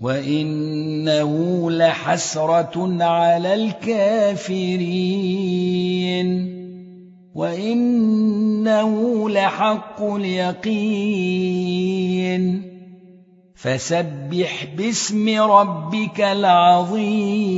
وإنه لحسرة على الكافرين وإنه لحق اليقين فسبح باسم ربك العظيم